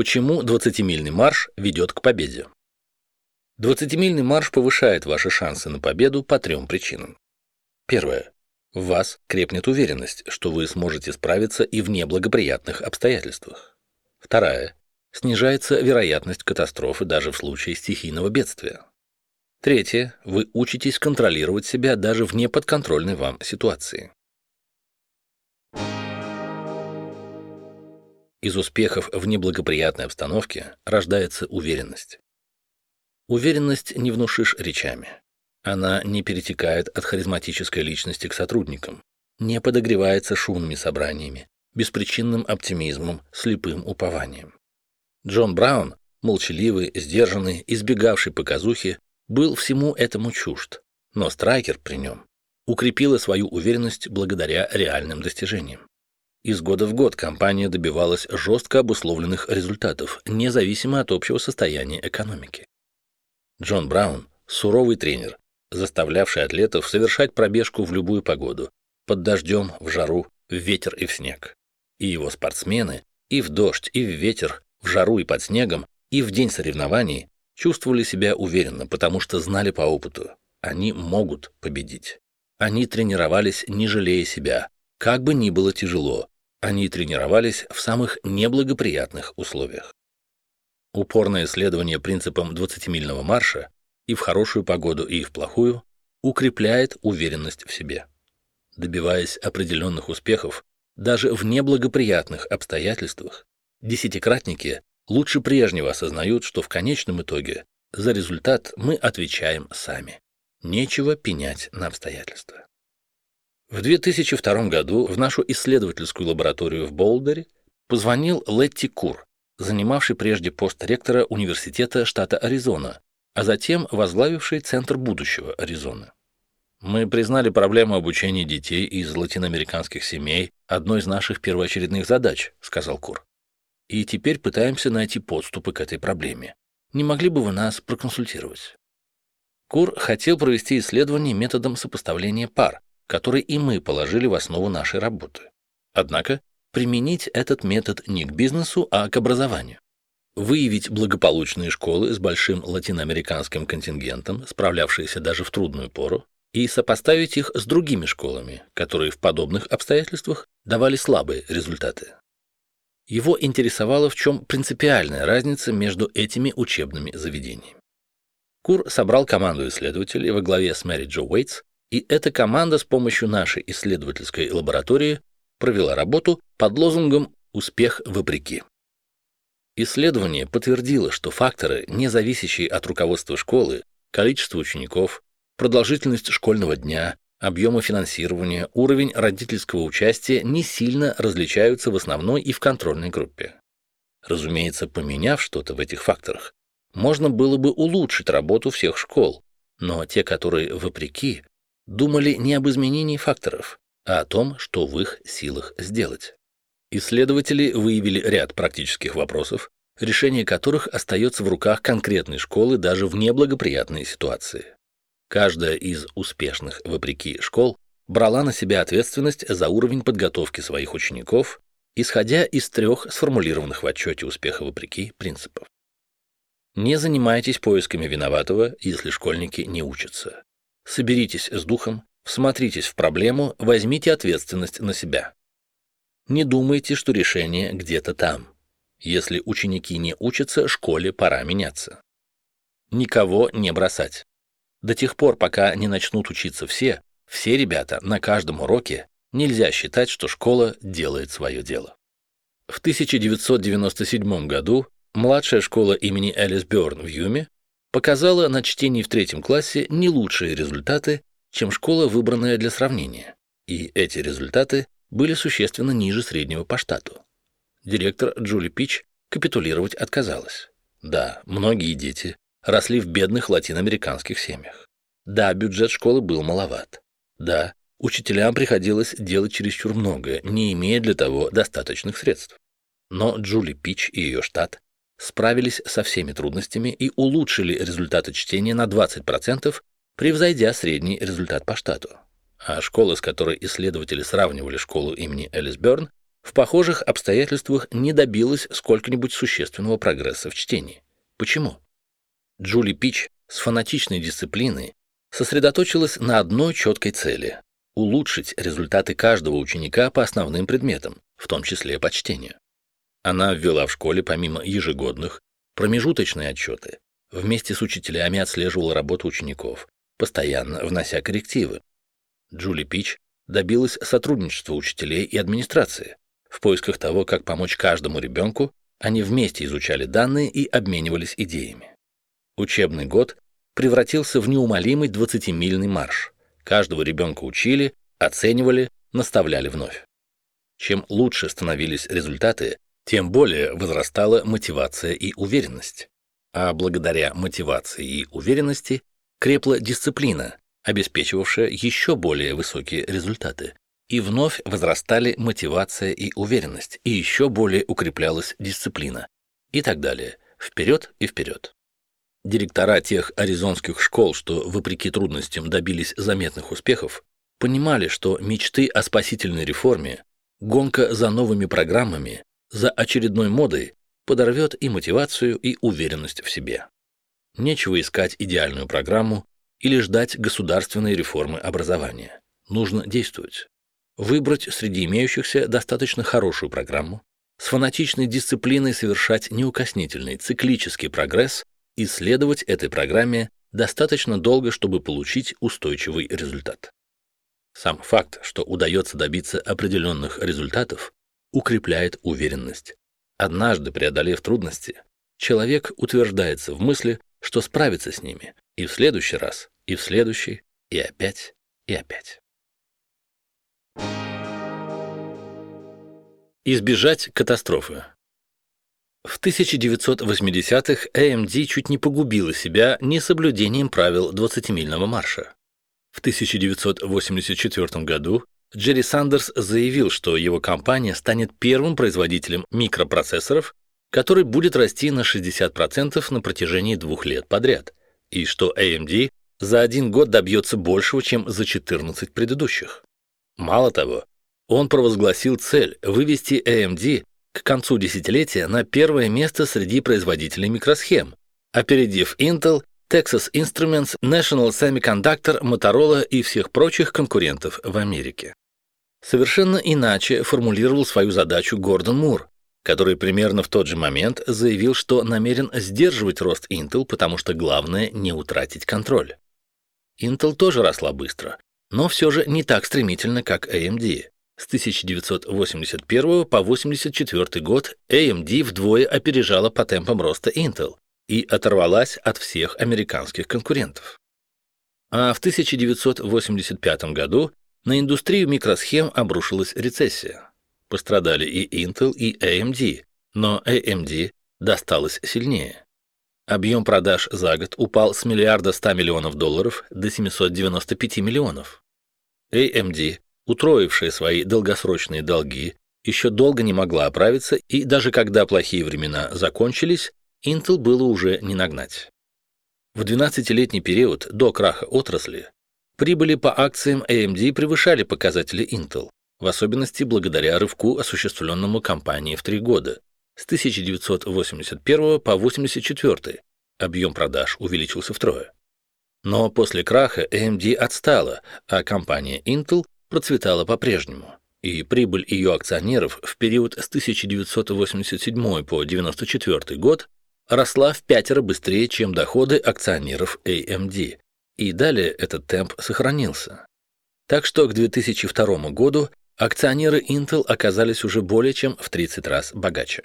Почему 20-мильный марш ведет к победе? 20-мильный марш повышает ваши шансы на победу по трем причинам. Первое. В вас крепнет уверенность, что вы сможете справиться и в неблагоприятных обстоятельствах. Вторая. Снижается вероятность катастрофы даже в случае стихийного бедствия. Третье. Вы учитесь контролировать себя даже в неподконтрольной вам ситуации. Из успехов в неблагоприятной обстановке рождается уверенность. Уверенность не внушишь речами. Она не перетекает от харизматической личности к сотрудникам, не подогревается шумными собраниями, беспричинным оптимизмом, слепым упованием. Джон Браун, молчаливый, сдержанный, избегавший показухи, был всему этому чужд, но Страйкер при нем укрепила свою уверенность благодаря реальным достижениям. Из года в год компания добивалась жестко обусловленных результатов, независимо от общего состояния экономики. Джон Браун – суровый тренер, заставлявший атлетов совершать пробежку в любую погоду, под дождем, в жару, в ветер и в снег. И его спортсмены и в дождь, и в ветер, в жару и под снегом, и в день соревнований чувствовали себя уверенно, потому что знали по опыту – они могут победить. Они тренировались, не жалея себя, как бы ни было тяжело, они тренировались в самых неблагоприятных условиях. Упорное следование принципам 20-мильного марша и в хорошую погоду, и в плохую укрепляет уверенность в себе. Добиваясь определенных успехов, даже в неблагоприятных обстоятельствах, десятикратники лучше прежнего осознают, что в конечном итоге за результат мы отвечаем сами. Нечего пенять на обстоятельства. В 2002 году в нашу исследовательскую лабораторию в Болдере позвонил Летти Кур, занимавший прежде пост ректора университета штата Аризона, а затем возглавивший Центр будущего Аризоны. Мы признали проблему обучения детей из латиноамериканских семей одной из наших первоочередных задач, сказал Кур. И теперь пытаемся найти подступы к этой проблеме. Не могли бы вы нас проконсультировать? Кур хотел провести исследование методом сопоставления пар, который и мы положили в основу нашей работы. Однако применить этот метод не к бизнесу, а к образованию. Выявить благополучные школы с большим латиноамериканским контингентом, справлявшиеся даже в трудную пору, и сопоставить их с другими школами, которые в подобных обстоятельствах давали слабые результаты. Его интересовало, в чем принципиальная разница между этими учебными заведениями. Кур собрал команду исследователей во главе с Мэри Джо Уэйтс, и эта команда с помощью нашей исследовательской лаборатории провела работу под лозунгом «Успех вопреки». Исследование подтвердило, что факторы, не зависящие от руководства школы, количество учеников, продолжительность школьного дня, объема финансирования, уровень родительского участия не сильно различаются в основной и в контрольной группе. Разумеется, поменяв что-то в этих факторах, можно было бы улучшить работу всех школ, но те, которые вопреки, думали не об изменении факторов, а о том, что в их силах сделать. Исследователи выявили ряд практических вопросов, решение которых остается в руках конкретной школы даже в неблагоприятной ситуации. Каждая из успешных, вопреки, школ брала на себя ответственность за уровень подготовки своих учеников, исходя из трех сформулированных в отчете успеха вопреки принципов. Не занимайтесь поисками виноватого, если школьники не учатся. Соберитесь с духом, всмотритесь в проблему, возьмите ответственность на себя. Не думайте, что решение где-то там. Если ученики не учатся, школе пора меняться. Никого не бросать. До тех пор, пока не начнут учиться все, все ребята на каждом уроке, нельзя считать, что школа делает свое дело. В 1997 году младшая школа имени Элис Бёрн в Юме показала на чтении в третьем классе не лучшие результаты, чем школа, выбранная для сравнения, и эти результаты были существенно ниже среднего по штату. Директор Джули Пич капитулировать отказалась. Да, многие дети росли в бедных латиноамериканских семьях. Да, бюджет школы был маловат. Да, учителям приходилось делать чересчур многое, не имея для того достаточных средств. Но Джули Пич и ее штат справились со всеми трудностями и улучшили результаты чтения на 20%, превзойдя средний результат по штату. А школа, с которой исследователи сравнивали школу имени Элис Бёрн, в похожих обстоятельствах не добилась сколько-нибудь существенного прогресса в чтении. Почему? Джули Пич с фанатичной дисциплиной сосредоточилась на одной четкой цели – улучшить результаты каждого ученика по основным предметам, в том числе по чтению. Она ввела в школе, помимо ежегодных, промежуточные отчеты, вместе с учителями отслеживала работу учеников, постоянно внося коррективы. Джули Пич добилась сотрудничества учителей и администрации. В поисках того, как помочь каждому ребенку, они вместе изучали данные и обменивались идеями. Учебный год превратился в неумолимый 20-мильный марш. Каждого ребенка учили, оценивали, наставляли вновь. Чем лучше становились результаты, тем более возрастала мотивация и уверенность. А благодаря мотивации и уверенности крепла дисциплина, обеспечивавшая еще более высокие результаты. И вновь возрастали мотивация и уверенность, и еще более укреплялась дисциплина. И так далее. Вперед и вперед. Директора тех аризонских школ, что, вопреки трудностям, добились заметных успехов, понимали, что мечты о спасительной реформе, гонка за новыми программами, за очередной модой подорвет и мотивацию, и уверенность в себе. Нечего искать идеальную программу или ждать государственной реформы образования. Нужно действовать. Выбрать среди имеющихся достаточно хорошую программу, с фанатичной дисциплиной совершать неукоснительный циклический прогресс и следовать этой программе достаточно долго, чтобы получить устойчивый результат. Сам факт, что удается добиться определенных результатов, укрепляет уверенность. Однажды преодолев трудности, человек утверждается в мысли, что справится с ними и в следующий раз, и в следующий, и опять, и опять. Избежать катастрофы. В 1980-х AMD чуть не погубила себя несоблюдением правил 20-мильного марша. В 1984 году Джерри Сандерс заявил, что его компания станет первым производителем микропроцессоров, который будет расти на 60% на протяжении двух лет подряд, и что AMD за один год добьется большего, чем за 14 предыдущих. Мало того, он провозгласил цель вывести AMD к концу десятилетия на первое место среди производителей микросхем, опередив Intel, Texas Instruments, National Semiconductor, Motorola и всех прочих конкурентов в Америке. Совершенно иначе формулировал свою задачу Гордон Мур, который примерно в тот же момент заявил, что намерен сдерживать рост Intel, потому что главное не утратить контроль. Intel тоже росла быстро, но все же не так стремительно, как AMD. С 1981 по 1984 год AMD вдвое опережала по темпам роста Intel и оторвалась от всех американских конкурентов. А в 1985 году на индустрию микросхем обрушилась рецессия. Пострадали и Intel, и AMD, но AMD досталось сильнее. Объем продаж за год упал с миллиарда 100 миллионов долларов до 795 миллионов. AMD, утроившая свои долгосрочные долги, еще долго не могла оправиться, и даже когда плохие времена закончились, Intel было уже не нагнать. В 12-летний период до краха отрасли Прибыли по акциям AMD превышали показатели Intel, в особенности благодаря рывку, осуществленному компанией в три года, с 1981 по 1984. Объем продаж увеличился втрое. Но после краха AMD отстала, а компания Intel процветала по-прежнему, и прибыль ее акционеров в период с 1987 по 1994 год росла в пятеро быстрее, чем доходы акционеров AMD, и далее этот темп сохранился. Так что к 2002 году акционеры Intel оказались уже более чем в 30 раз богаче.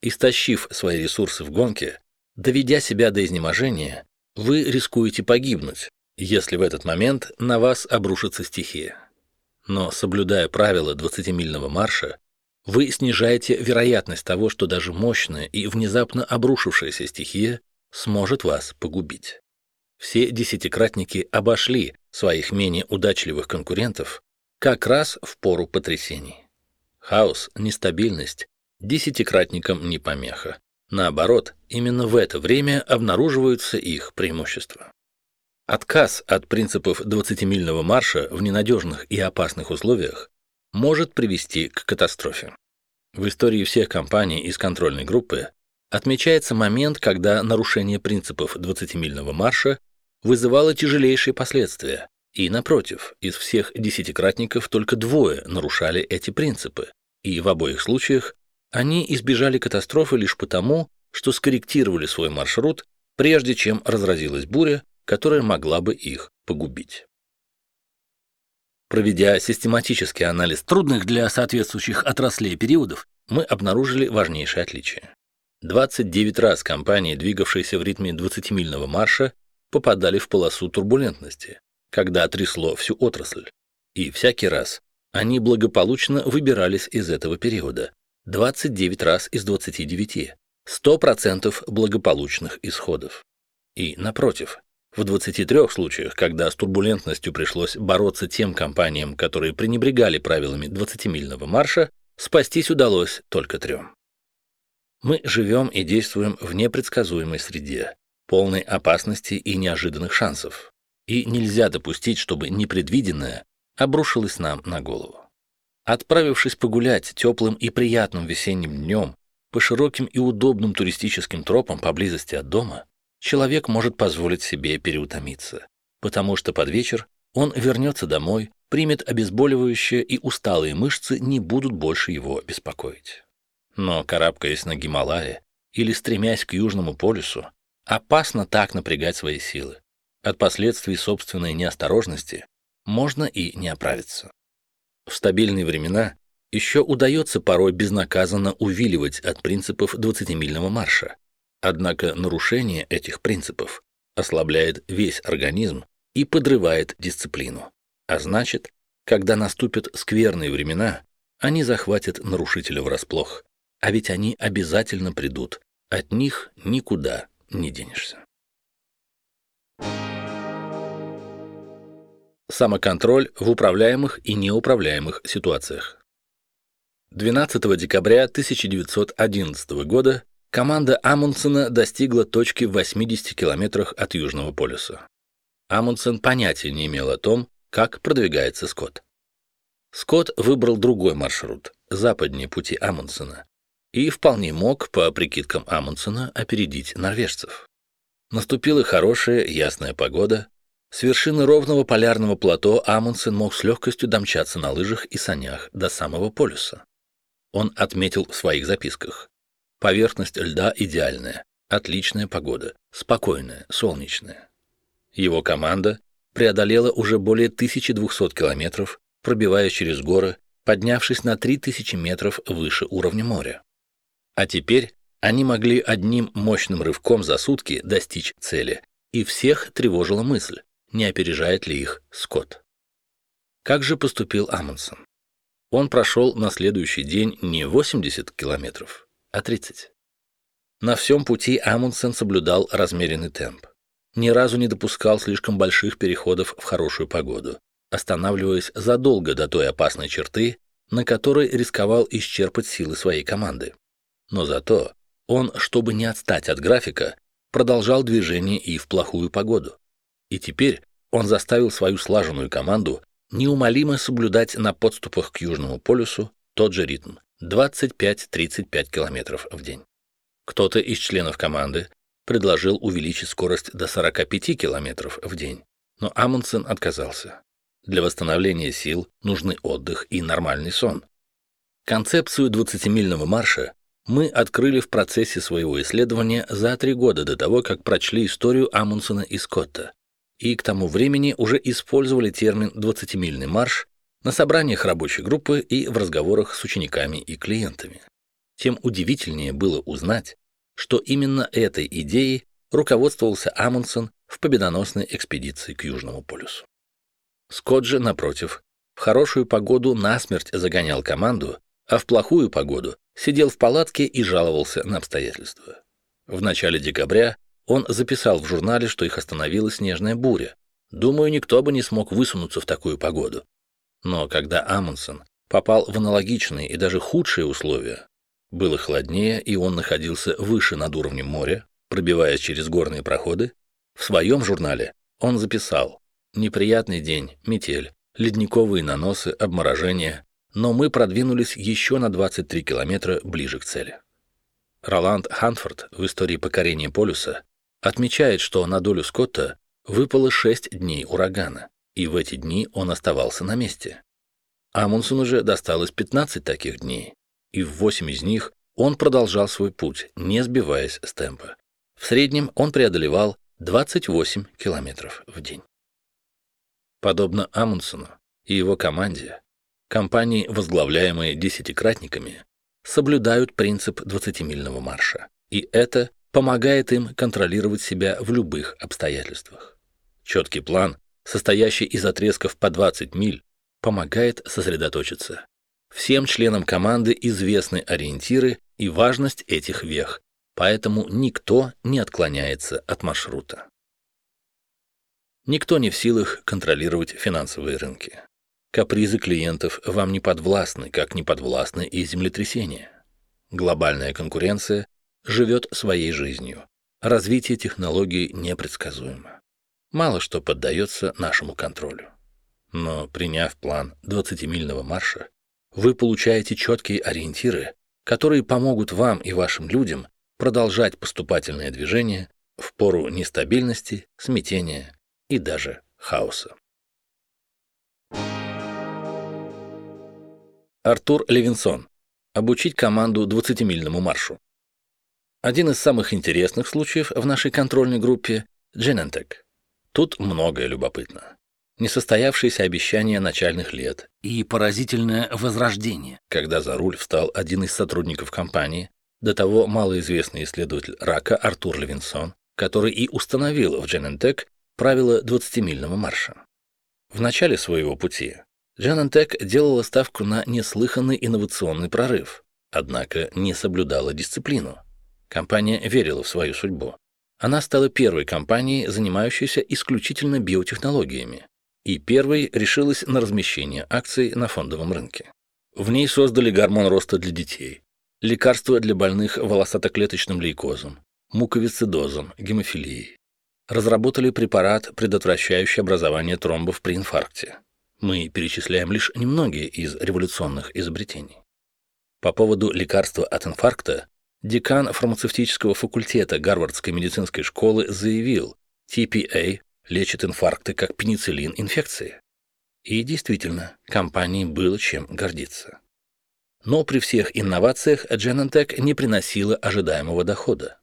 Истощив свои ресурсы в гонке, доведя себя до изнеможения, вы рискуете погибнуть, если в этот момент на вас обрушится стихия. Но соблюдая правила 20-мильного марша, вы снижаете вероятность того, что даже мощная и внезапно обрушившаяся стихия сможет вас погубить все десятикратники обошли своих менее удачливых конкурентов как раз в пору потрясений. Хаос, нестабильность десятикратникам не помеха. Наоборот, именно в это время обнаруживаются их преимущества. Отказ от принципов 20-мильного марша в ненадежных и опасных условиях может привести к катастрофе. В истории всех компаний из контрольной группы отмечается момент, когда нарушение принципов 20-мильного марша вызывало тяжелейшие последствия, и, напротив, из всех десятикратников только двое нарушали эти принципы, и в обоих случаях они избежали катастрофы лишь потому, что скорректировали свой маршрут, прежде чем разразилась буря, которая могла бы их погубить. Проведя систематический анализ трудных для соответствующих отраслей периодов, мы обнаружили важнейшие отличия. 29 раз компании, двигавшиеся в ритме 20-мильного марша, попадали в полосу турбулентности, когда трясло всю отрасль. И всякий раз они благополучно выбирались из этого периода. 29 раз из 29. 100% благополучных исходов. И, напротив, в 23 случаях, когда с турбулентностью пришлось бороться тем компаниям, которые пренебрегали правилами 20-мильного марша, спастись удалось только трем. Мы живем и действуем в непредсказуемой среде, полной опасности и неожиданных шансов. И нельзя допустить, чтобы непредвиденное обрушилось нам на голову. Отправившись погулять теплым и приятным весенним днем по широким и удобным туристическим тропам поблизости от дома, человек может позволить себе переутомиться, потому что под вечер он вернется домой, примет обезболивающее, и усталые мышцы не будут больше его беспокоить. Но карабкаясь на Гималае или стремясь к Южному полюсу, опасно так напрягать свои силы. От последствий собственной неосторожности можно и не оправиться. В стабильные времена еще удается порой безнаказанно увиливать от принципов 20-мильного марша, Однако нарушение этих принципов ослабляет весь организм и подрывает дисциплину. А значит, когда наступят скверные времена, они захватят нарушителя врасплох. А ведь они обязательно придут. От них никуда не денешься. Самоконтроль в управляемых и неуправляемых ситуациях. 12 декабря 1911 года Команда Амундсена достигла точки в 80 километрах от Южного полюса. Амундсен понятия не имел о том, как продвигается Скотт. Скотт выбрал другой маршрут, западнее пути Амундсена, и вполне мог, по прикидкам Амундсена, опередить норвежцев. Наступила хорошая, ясная погода. С вершины ровного полярного плато Амундсен мог с легкостью домчаться на лыжах и санях до самого полюса. Он отметил в своих записках. Поверхность льда идеальная, отличная погода, спокойная, солнечная. Его команда преодолела уже более 1200 километров, пробивая через горы, поднявшись на 3000 метров выше уровня моря. А теперь они могли одним мощным рывком за сутки достичь цели, и всех тревожила мысль, не опережает ли их Скотт. Как же поступил Амундсен? Он прошел на следующий день не 80 километров, а 30. На всем пути Амундсен соблюдал размеренный темп. Ни разу не допускал слишком больших переходов в хорошую погоду, останавливаясь задолго до той опасной черты, на которой рисковал исчерпать силы своей команды. Но зато он, чтобы не отстать от графика, продолжал движение и в плохую погоду. И теперь он заставил свою слаженную команду неумолимо соблюдать на подступах к Южному полюсу тот же ритм 25-35 км в день. Кто-то из членов команды предложил увеличить скорость до 45 км в день, но Амундсен отказался. Для восстановления сил нужны отдых и нормальный сон. Концепцию 20-мильного марша мы открыли в процессе своего исследования за три года до того, как прочли историю Амундсена и Скотта, и к тому времени уже использовали термин «20-мильный марш» на собраниях рабочей группы и в разговорах с учениками и клиентами. Тем удивительнее было узнать, что именно этой идеей руководствовался Амундсен в победоносной экспедиции к Южному полюсу. Скотт же, напротив, в хорошую погоду насмерть загонял команду, а в плохую погоду сидел в палатке и жаловался на обстоятельства. В начале декабря он записал в журнале, что их остановила снежная буря. Думаю, никто бы не смог высунуться в такую погоду. Но когда Амундсен попал в аналогичные и даже худшие условия, было холоднее, и он находился выше над уровнем моря, пробиваясь через горные проходы, в своем журнале он записал «Неприятный день, метель, ледниковые наносы, обморожение, но мы продвинулись еще на 23 километра ближе к цели. Роланд Ханфорд в истории покорения полюса отмечает, что на долю Скотта выпало 6 дней урагана, и в эти дни он оставался на месте. Амундсену же досталось 15 таких дней, и в 8 из них он продолжал свой путь, не сбиваясь с темпа. В среднем он преодолевал 28 километров в день. Подобно Амундсену и его команде, компании, возглавляемые десятикратниками, соблюдают принцип 20-мильного марша, и это помогает им контролировать себя в любых обстоятельствах. Четкий план, состоящий из отрезков по 20 миль, помогает сосредоточиться. Всем членам команды известны ориентиры и важность этих вех, поэтому никто не отклоняется от маршрута. Никто не в силах контролировать финансовые рынки. Капризы клиентов вам не подвластны, как не подвластны и землетрясения. Глобальная конкуренция живет своей жизнью. Развитие технологий непредсказуемо. Мало что поддается нашему контролю. Но приняв план 20-мильного марша, вы получаете четкие ориентиры, которые помогут вам и вашим людям продолжать поступательное движение в пору нестабильности, смятения и даже хаоса. Артур Левинсон. Обучить команду 20-мильному маршу. Один из самых интересных случаев в нашей контрольной группе – Genentech. Тут многое любопытно. Несостоявшиеся обещания начальных лет и поразительное возрождение, когда за руль встал один из сотрудников компании, до того малоизвестный исследователь рака Артур Левинсон, который и установил в Genentech правила 20-мильного марша. В начале своего пути Genentech делала ставку на неслыханный инновационный прорыв, однако не соблюдала дисциплину – Компания верила в свою судьбу. Она стала первой компанией, занимающейся исключительно биотехнологиями, и первой решилась на размещение акций на фондовом рынке. В ней создали гормон роста для детей, лекарства для больных волосатоклеточным лейкозом, муковисцидозом, гемофилией. Разработали препарат, предотвращающий образование тромбов при инфаркте. Мы перечисляем лишь немногие из революционных изобретений. По поводу лекарства от инфаркта Декан фармацевтического факультета Гарвардской медицинской школы заявил, TPA лечит инфаркты как пенициллин инфекции. И действительно, компании было чем гордиться. Но при всех инновациях Genentech не приносила ожидаемого дохода.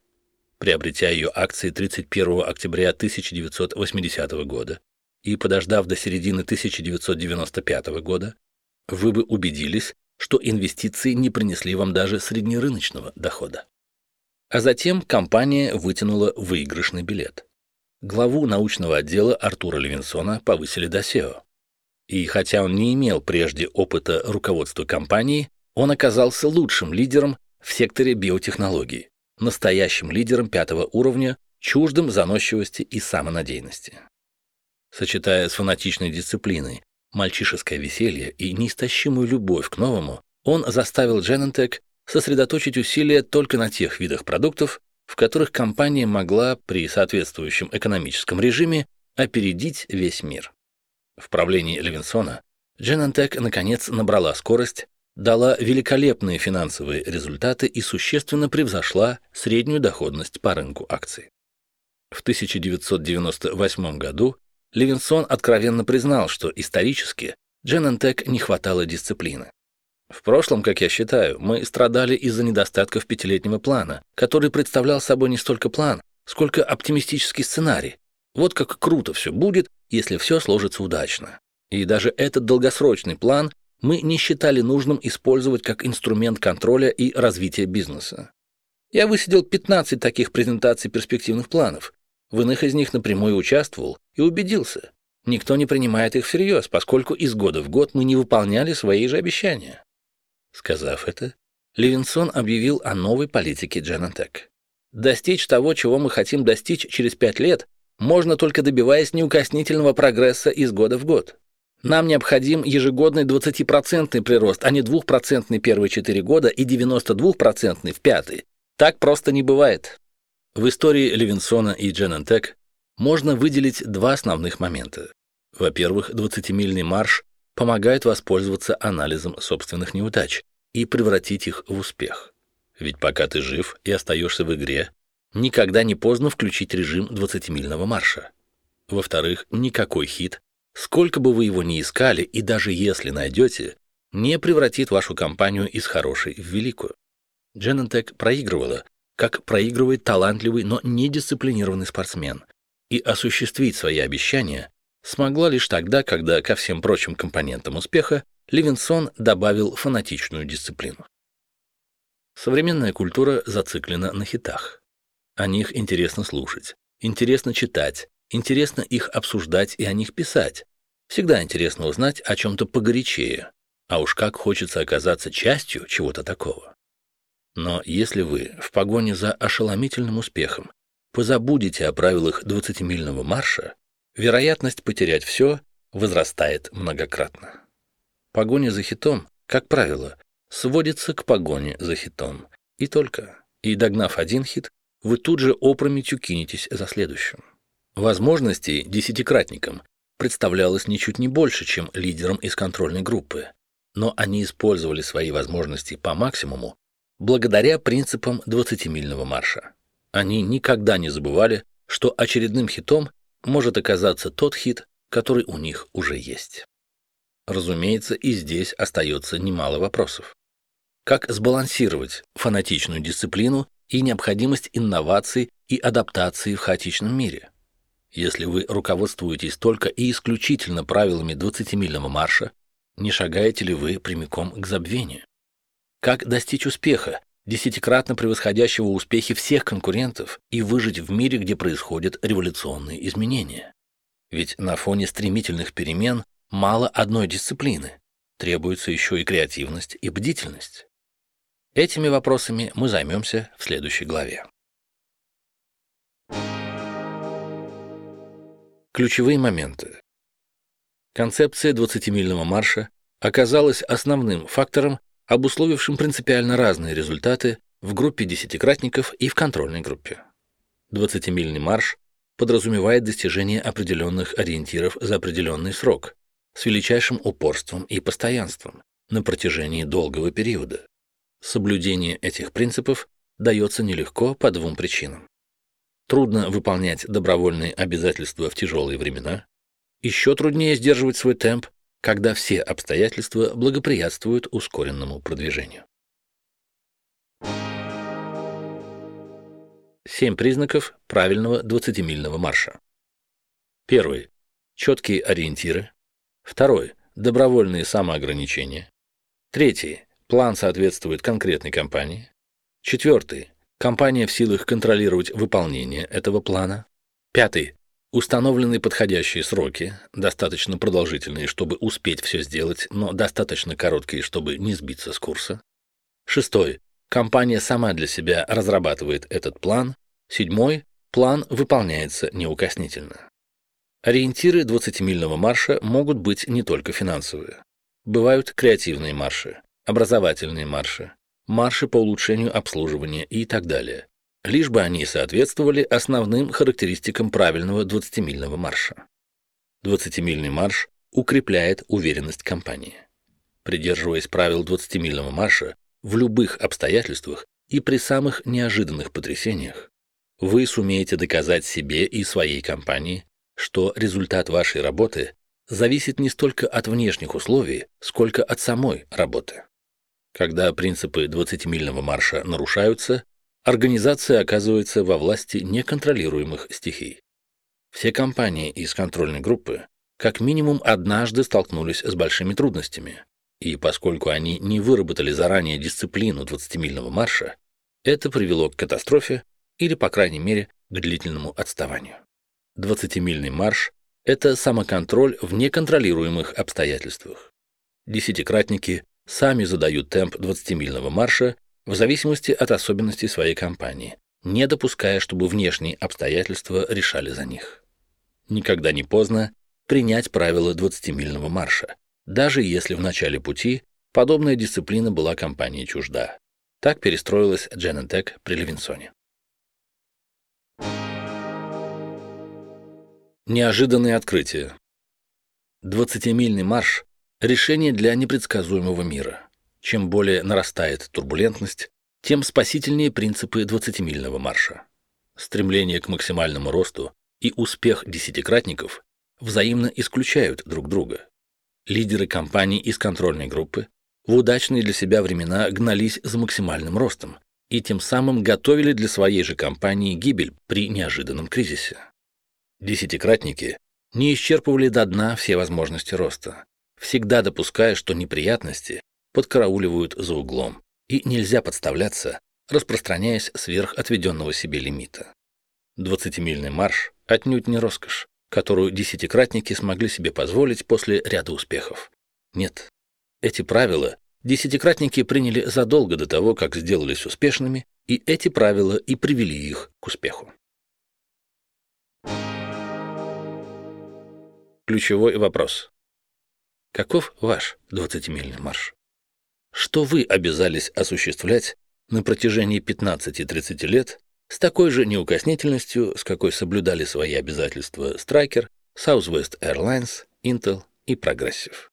Приобретя ее акции 31 октября 1980 года и подождав до середины 1995 года, вы бы убедились, что инвестиции не принесли вам даже среднерыночного дохода. А затем компания вытянула выигрышный билет. Главу научного отдела Артура Левинсона повысили до SEO. И хотя он не имел прежде опыта руководства компанией, он оказался лучшим лидером в секторе биотехнологий, настоящим лидером пятого уровня, чуждым заносчивости и самонадеянности. Сочетая с фанатичной дисциплиной мальчишеское веселье и неистощимую любовь к новому, он заставил Genentech сосредоточить усилия только на тех видах продуктов, в которых компания могла при соответствующем экономическом режиме опередить весь мир. В правлении Левинсона Genentech наконец набрала скорость, дала великолепные финансовые результаты и существенно превзошла среднюю доходность по рынку акций. В 1998 году Левинсон откровенно признал, что исторически Genentech не хватало дисциплины. В прошлом, как я считаю, мы страдали из-за недостатков пятилетнего плана, который представлял собой не столько план, сколько оптимистический сценарий. Вот как круто все будет, если все сложится удачно. И даже этот долгосрочный план мы не считали нужным использовать как инструмент контроля и развития бизнеса. Я высидел 15 таких презентаций перспективных планов, в иных из них напрямую участвовал и убедился. Никто не принимает их всерьез, поскольку из года в год мы не выполняли свои же обещания. Сказав это, Левинсон объявил о новой политике Genentech. Достичь того, чего мы хотим достичь через пять лет, можно только добиваясь неукоснительного прогресса из года в год. Нам необходим ежегодный 20% прирост, а не 2% первые 4 года и 92% в пятый. Так просто не бывает. В истории Левинсона и Genentech можно выделить два основных момента. Во-первых, 20-мильный марш помогает воспользоваться анализом собственных неудач и превратить их в успех. Ведь пока ты жив и остаешься в игре, никогда не поздно включить режим 20-мильного марша. Во-вторых, никакой хит, сколько бы вы его ни искали, и даже если найдете, не превратит вашу компанию из хорошей в великую. Genentech проигрывала, как проигрывает талантливый, но недисциплинированный спортсмен, и осуществить свои обещания смогла лишь тогда, когда ко всем прочим компонентам успеха Левинсон добавил фанатичную дисциплину. Современная культура зациклена на хитах. О них интересно слушать, интересно читать, интересно их обсуждать и о них писать. Всегда интересно узнать о чем-то погорячее, а уж как хочется оказаться частью чего-то такого. Но если вы в погоне за ошеломительным успехом позабудете о правилах 20-мильного марша, вероятность потерять все возрастает многократно. Погоня за хитом, как правило, сводится к погоне за хитом. И только. И догнав один хит, вы тут же опрометью кинетесь за следующим. Возможностей десятикратникам представлялось ничуть не больше, чем лидерам из контрольной группы, но они использовали свои возможности по максимуму благодаря принципам 20-мильного марша. Они никогда не забывали, что очередным хитом может оказаться тот хит, который у них уже есть. Разумеется, и здесь остается немало вопросов. Как сбалансировать фанатичную дисциплину и необходимость инноваций и адаптации в хаотичном мире? Если вы руководствуетесь только и исключительно правилами 20-мильного марша, не шагаете ли вы прямиком к забвению? Как достичь успеха, десятикратно превосходящего успехи всех конкурентов, и выжить в мире, где происходят революционные изменения? Ведь на фоне стремительных перемен мало одной дисциплины, требуется еще и креативность и бдительность. Этими вопросами мы займемся в следующей главе. Ключевые моменты. Концепция 20-мильного марша оказалась основным фактором, обусловившим принципиально разные результаты в группе десятикратников и в контрольной группе. 20-мильный марш подразумевает достижение определенных ориентиров за определенный срок с величайшим упорством и постоянством на протяжении долгого периода. Соблюдение этих принципов дается нелегко по двум причинам. Трудно выполнять добровольные обязательства в тяжелые времена. Еще труднее сдерживать свой темп, когда все обстоятельства благоприятствуют ускоренному продвижению. Семь признаков правильного 20-мильного марша. Первый. Четкие ориентиры. Второй. Добровольные самоограничения. Третий. План соответствует конкретной компании. Четвертый. Компания в силах контролировать выполнение этого плана. Пятый. Установлены подходящие сроки, достаточно продолжительные, чтобы успеть все сделать, но достаточно короткие, чтобы не сбиться с курса. Шестой. Компания сама для себя разрабатывает этот план. Седьмой. План выполняется неукоснительно. Ориентиры 20-мильного марша могут быть не только финансовые. Бывают креативные марши, образовательные марши, марши по улучшению обслуживания и так далее, лишь бы они соответствовали основным характеристикам правильного 20-мильного марша. 20-мильный марш укрепляет уверенность компании. Придерживаясь правил 20-мильного марша в любых обстоятельствах и при самых неожиданных потрясениях, вы сумеете доказать себе и своей компании, что результат вашей работы зависит не столько от внешних условий, сколько от самой работы. Когда принципы 20-мильного марша нарушаются, организация оказывается во власти неконтролируемых стихий. Все компании из контрольной группы как минимум однажды столкнулись с большими трудностями, и поскольку они не выработали заранее дисциплину 20-мильного марша, это привело к катастрофе или, по крайней мере, к длительному отставанию. 20-мильный марш – это самоконтроль в неконтролируемых обстоятельствах. Десятикратники сами задают темп 20-мильного марша в зависимости от особенностей своей компании, не допуская, чтобы внешние обстоятельства решали за них. Никогда не поздно принять правила 20-мильного марша, даже если в начале пути подобная дисциплина была компании чужда. Так перестроилась Genentech при Левинсоне. Неожиданные открытия. 20-мильный марш решение для непредсказуемого мира. Чем более нарастает турбулентность, тем спасительнее принципы 20-мильного марша. Стремление к максимальному росту и успех десятикратников взаимно исключают друг друга. Лидеры компаний из контрольной группы в удачные для себя времена гнались за максимальным ростом и тем самым готовили для своей же компании гибель при неожиданном кризисе. Десятикратники не исчерпывали до дна все возможности роста, всегда допуская, что неприятности подкарауливают за углом, и нельзя подставляться, распространяясь сверх отведенного себе лимита. Двадцатимильный марш отнюдь не роскошь, которую десятикратники смогли себе позволить после ряда успехов. Нет, эти правила десятикратники приняли задолго до того, как сделались успешными, и эти правила и привели их к успеху. Ключевой вопрос. Каков ваш 20-мильный марш? Что вы обязались осуществлять на протяжении 15-30 лет с такой же неукоснительностью, с какой соблюдали свои обязательства Striker, Southwest Airlines, Intel и Progressive?